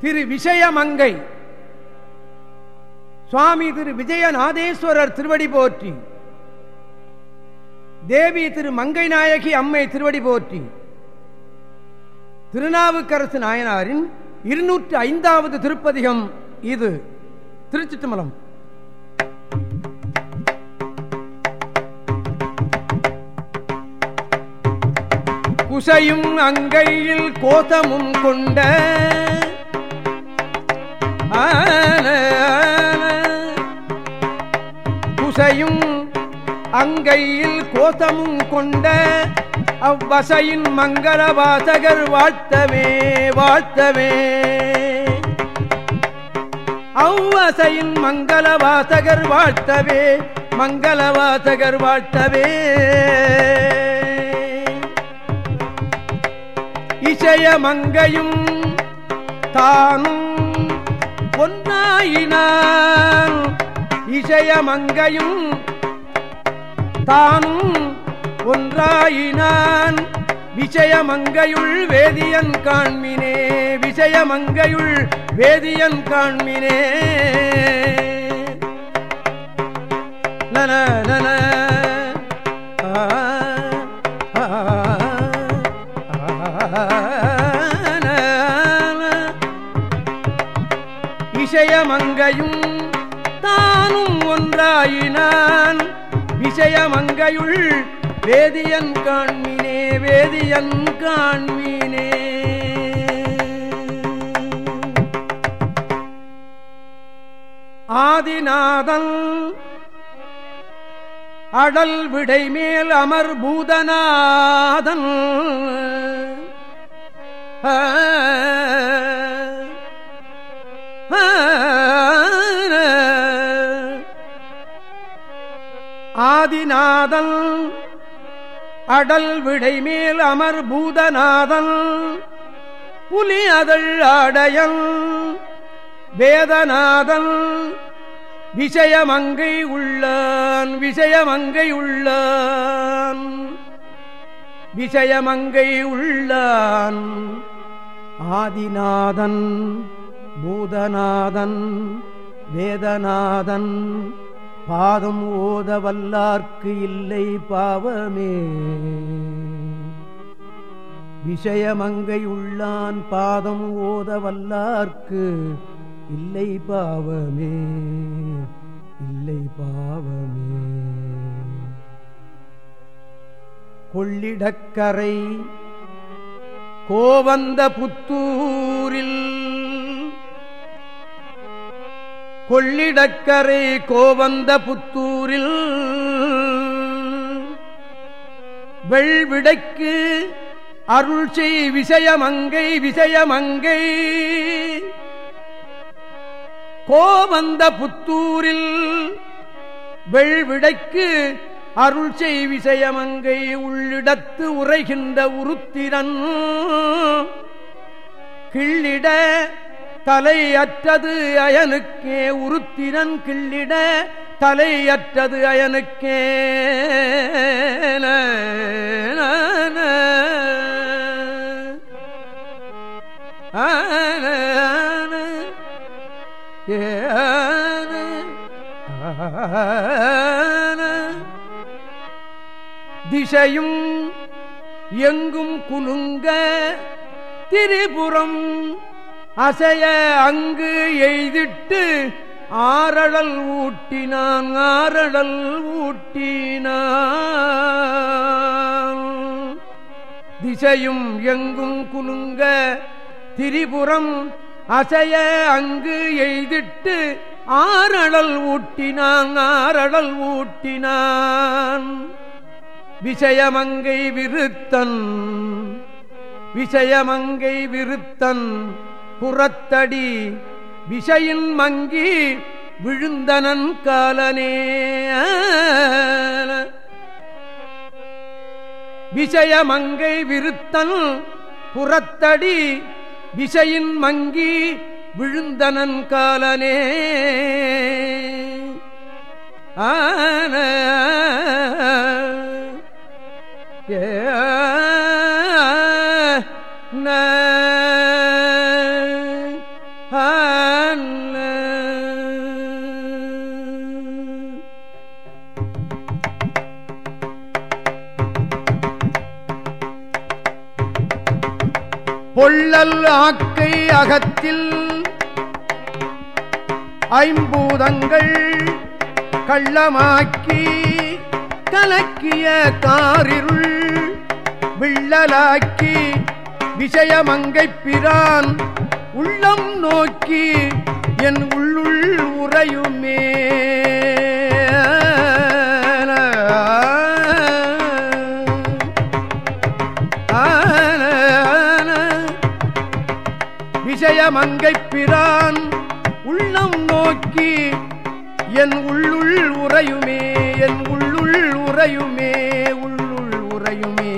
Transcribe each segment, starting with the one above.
திரு விஷயமங்கை. சுவாமி திரு விஜயநாதேஸ்வரர் திருவடி போற்றி. தேவி திரு மங்கை நாயகி அம்மை திருவடி போற்றி. திருநாவுக்கரசு நாயனாரின் இருநூற்றி ஐந்தாவது திருப்பதிகம் இது. திருச்சிட்டுமலம் குசையும் அங்கையில் கோதமும் கொண்ட குசையும் அங்கையில் கோசமும் கொண்ட அவ்வசையின் மங்கள வாசகர் வாழ்த்தவே வாழ்த்தவே அவ்வசையின் மங்கள வாசகர் வாழ்த்தவே மங்கள வாசகர் வாழ்த்தவே. இசைய மங்கையும் தானும் பொன்னாயினான். இசையமங்கையும் தானும் ஒன்றாயினான். விஷயமங்கையுள் வேதியன் காண்மினே விஷயமங்கையுள் வேதியன் காண்மினே. நன நன ஆ, விஷயமங்கையும் தானும் ஒன்றாயினான். விஷயமங்கையுள் வேதியன் காண்மினே வேதியன் காண்மினே. ஆதிநாதன் அடல் விடைமேல் அமர் பூதநாதன் ஆ, பூதநாதன் அடல் விடை மேல் அமர் பூதநாதன் புலி அதழ் அடையன் வேதநாதன் விஷயமங்கை உள்ளான் விஷயமங்கை உள்ளான் விஷயமங்கை உள்ளான். ஆதிநாதன் பூதநாதன் வேதநாதன் பாதம் ஓத வல்லார்க்கு இல்லை பாவமே. விஷயமங்கை உள்ளான் பாதம் ஓத வல்லார்க்கு இல்லை பாவமே. இல்லை பாவமே. கொள்ளிடக்கரை கோவந்த புத்தூரில் கொள்ளிடக்கரை கோவந்த புத்தூரில் வெள்விடைக்கு அருள் செய் விஷயமங்கை விஷயமங்கை. கோவந்த புத்தூரில் வெள்விடைக்கு அருள் செய் விஷயமங்கை உள்ளிடத்து உரைகின்ற உருத்திரன். கிள்ளிட தலையற்றது அயனுக்கே உருத்திரன் கிள்ளிட தலையற்றது அயனுக்கே. திசையும் எங்கும் குலுங்க திரிபுரம் அசைய அங்கு எய்திட்டு ஆரடல் ஊட்டினான் ஆரடல் ஊட்டினான். திசையும் எங்கும் குலுங்க திரிபுரம் அசைய அங்கு எய்திட்டு ஆரடல் ஊட்டினான் ஆரடல் ஊட்டினான். விஷயமங்கை விருத்தன் விஷயமங்கை விருத்தன் புறத்தடி விஷயின் மங்கி விழுந்தனன் காலனே. விஷயமங்கை விருத்தன் புறத்தடி விசையின் மங்கி விழுந்தனன் காலனே. ஆன ஏ பொள்ளல் ஆக்கை அகத்தில் ஐம்பூதங்கள் கள்ளமாக்கி கலக்கிய காரிருள் விள்ளலாக்கி விஷயமங்கை பிரான் உள்ளம் நோக்கி என் உள்ளுள் உறையுமே. விஷயமங்கை பிரான் உள்ளம் நோக்கி என் உள்ளுள் உறையுமே என் உள்ளுள் உறையுமே உள்ளுள் உறையுமே.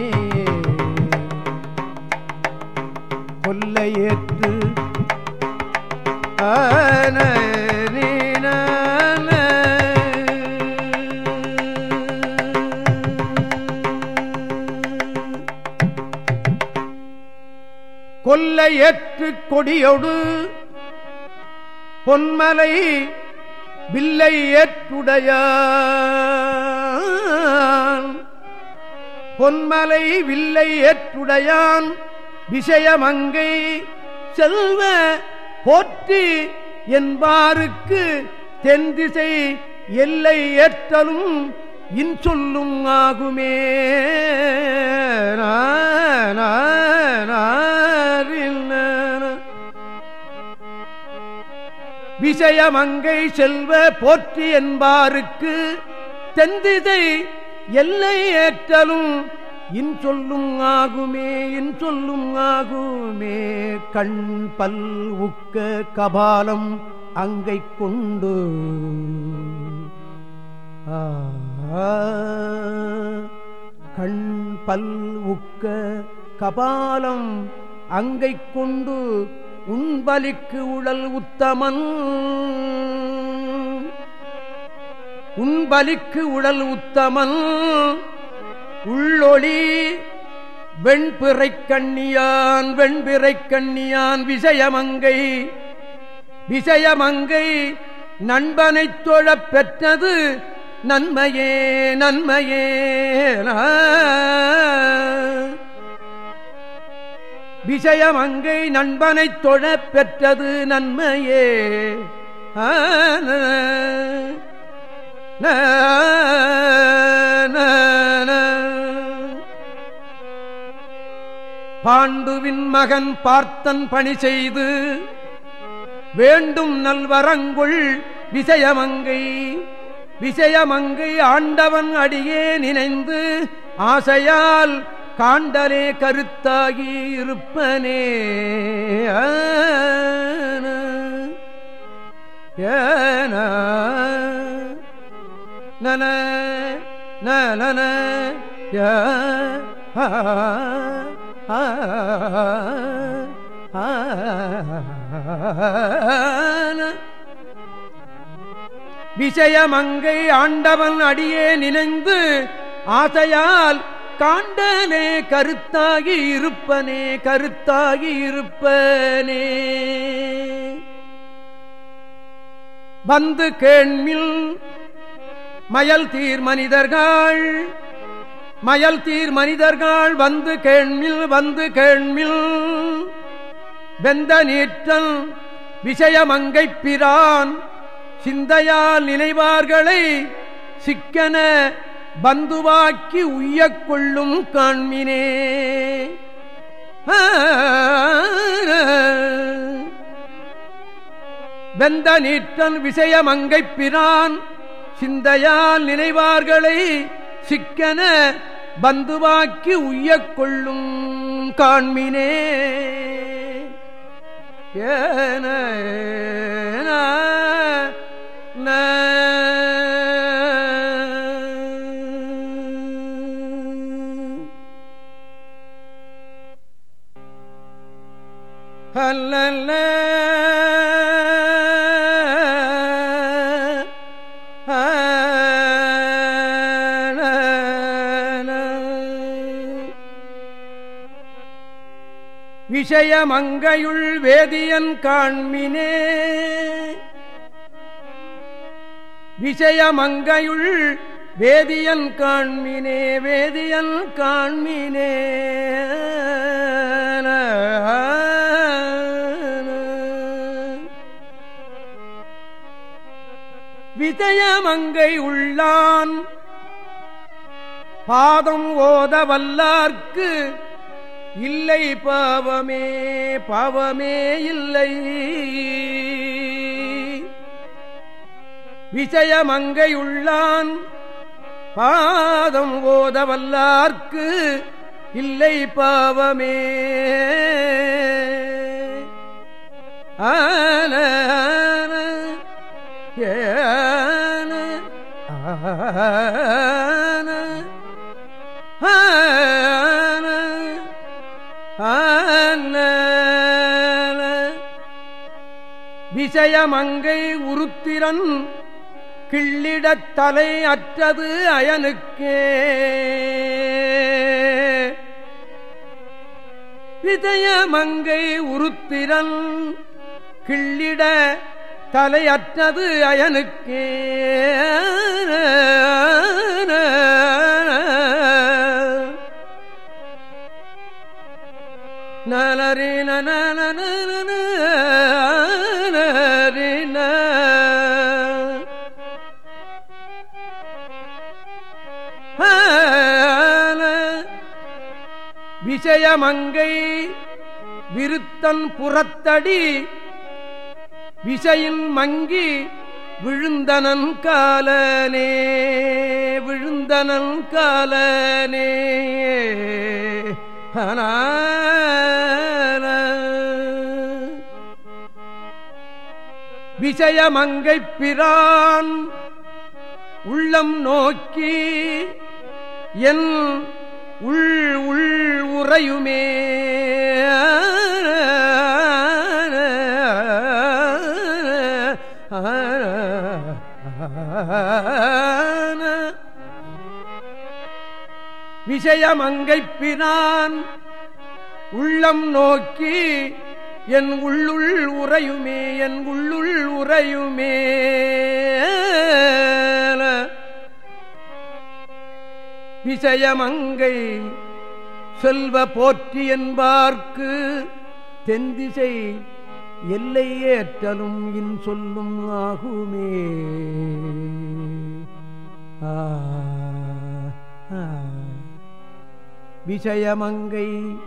ஏற்று கொடியொடு. பொன்மலை வில்லை ஏற்றுடைய பொன்மலை வில்லை ஏற்றுடையான். விஷயமங்கை செல்வ போற்றி என்பாருக்கு தென்திசை எல்லை ஏற்றலும் இன்சொல்லும் ஆகுமே. விஷயமங்கை செல்வ போற்றி என்பாருக்கு தெந்திதை எல்லை ஏற்றலும் இன் சொல்லும் ஆகுமே இன் சொல்லும் ஆகுமே. கண் பல் உக்க கபாலம் அங்கை கொண்டு. கண் பல் உக்க கபாலம் அங்கை கொண்டு. உண்பலிக்கு உழல் உத்தமன். உண்பலிக்கு உடல் உத்தமன். உள்ளொளி வெண்பிறை கண்ணியான் வெண்பிறை கண்ணியான் விஷயமங்கை. விஷயமங்கை நண்பனைத் தொழப் பெற்றது நன்மையே நன்மையே. விஷயமங்கை நண்பனைத் தொழ பெற்றது நன்மையே. பாண்டுவின் மகன் பார்த்தன் பணி செய்து வேண்டும் நல்வரங்குள் விஷயமங்கை. விஷயமங்கை ஆண்டவன் அடியே நினைந்து ஆசையால் காண்டலே கருத்தாகி இருப்பனே ஏன நன நன விஷயமங்கை ஆண்டவன் அடியே நினைந்து ஆசையால் காண்டனே கருத்தாகி இருப்பனே கருத்தாகி இருப்பனே. வந்து கேண்மில் மயல் தீர் மனிதர்கள் மயல் தீர் மனிதர்கள் வந்து கேண்மில் வந்து கேண்மில் வெந்த நீற்றல் விஷயமங்கைப் பிரான் சிந்தையால் நினைவார்களை சிக்கன பந்துவாக்கி உய்ய கொள்ளும் காண்மினே வெந்த நீற்றன் விஷயமங்கை பிரான் சிந்தையால் நினைவார்களை சிக்கன பந்துவாக்கி உய்ய கொள்ளும் காண்மினே. ஏன அல்ல விஷயமங்கையுள் வேதியன் காண்மினே. விஷயமங்கையுள் வேதியன் காண்மினே வேதியன் காண்மினே. விஜயமங்கை உள்ளான். பாதம் ஓத வல்லார்க்கு இல்லை பாவமே பாவமே இல்லை. விஜயமங்கை உள்ளான். பாதம் ஓத வல்லார்க்கு இல்லை பாவமே. ஆன விஷயமங்கை உருத்திரன் கிள்ளிடத் தலை அற்றது அயனுக்கே. விஜயமங்கை உருத்திரன் கிள்ளிட தலையற்றது அயனுக்கே. நலரின விஷயமங்கை விருத்தன் புறத்தடி விசையில் மங்கி விழுந்தனன் காலனே விழுந்தனன் காலனே. விஷயமங்கை பிரான் உள்ளம் நோக்கி என் உள் உள் உறையுமே. விஷயம் அங்கைப்பினான் உள்ளம் நோக்கி என் உள்ளுள் உறையுமே என் உள்ளுள் உறையுமே. விஷயமங்கை செல்வ போற்றி என்பார்க்கு தென்திசை எல்லை ஏற்றலும் இன் சொல்லும் ஆகுமே. ஆ. விஷயமங்கை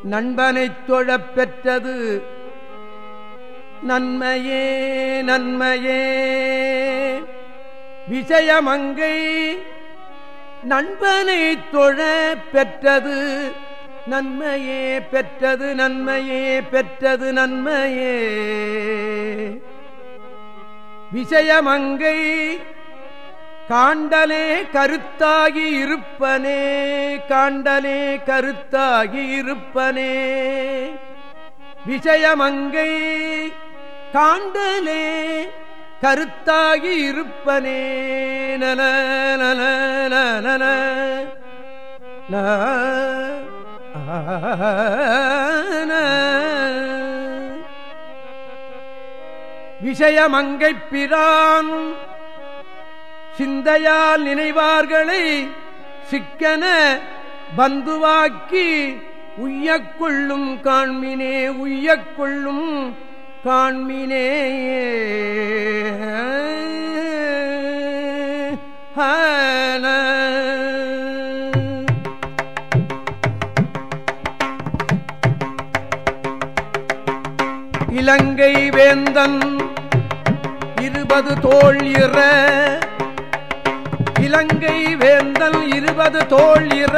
நண்பனைத் தொழப் பெற்றது. நன்மையே நன்மையே. விஷயமங்கை நண்பனை தொழ பெற்றது. நன்மையே பெற்றது நன்மையே பெற்றது நன்மையே. விஷயமங்கை காண்டலே கருத்தாகி இருப்பனே காண்டலே கருத்தாகி இருப்பனே. விஷயமங்கை காண்டலே கருத்தாகி இருப்பனே. நல நல நல விஷயமங்கை பிரான் சிந்தையால் நினைவார்களை சிக்கன பந்துவாக்கி உய்யக்கொள்ளும் காண்மினே உய்யக்கொள்ளும் காண்மினே. இலங்கை வேந்தன் இருபது தோல் இற இலங்கை வேந்தல் இருபது தோல் இற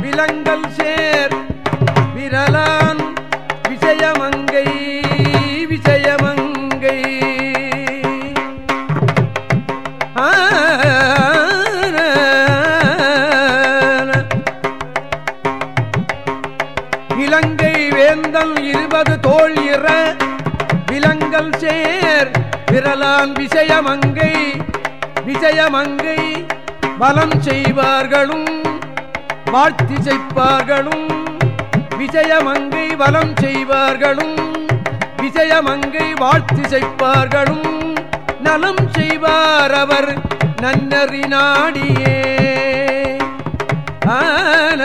விலங்கல் சேர் விரலான் விஜயமங்கை விஜயமங்கை. இலங்கை வேந்தல் இருபது தோல் இற விலங்கல் சேர் விரலான் விஷயமங்கை விஜயமங்கை பலம் செய்வார்களும் வாழ்த்தி செய்ப்பார்களும் விஜயமங்கை வலம் செய்வார்களும் விஜயமங்கை வாழ்த்தி செய்ப்பார்களும் நலம் செய்வார் அவர் நன்னறி நாடியே. ஆன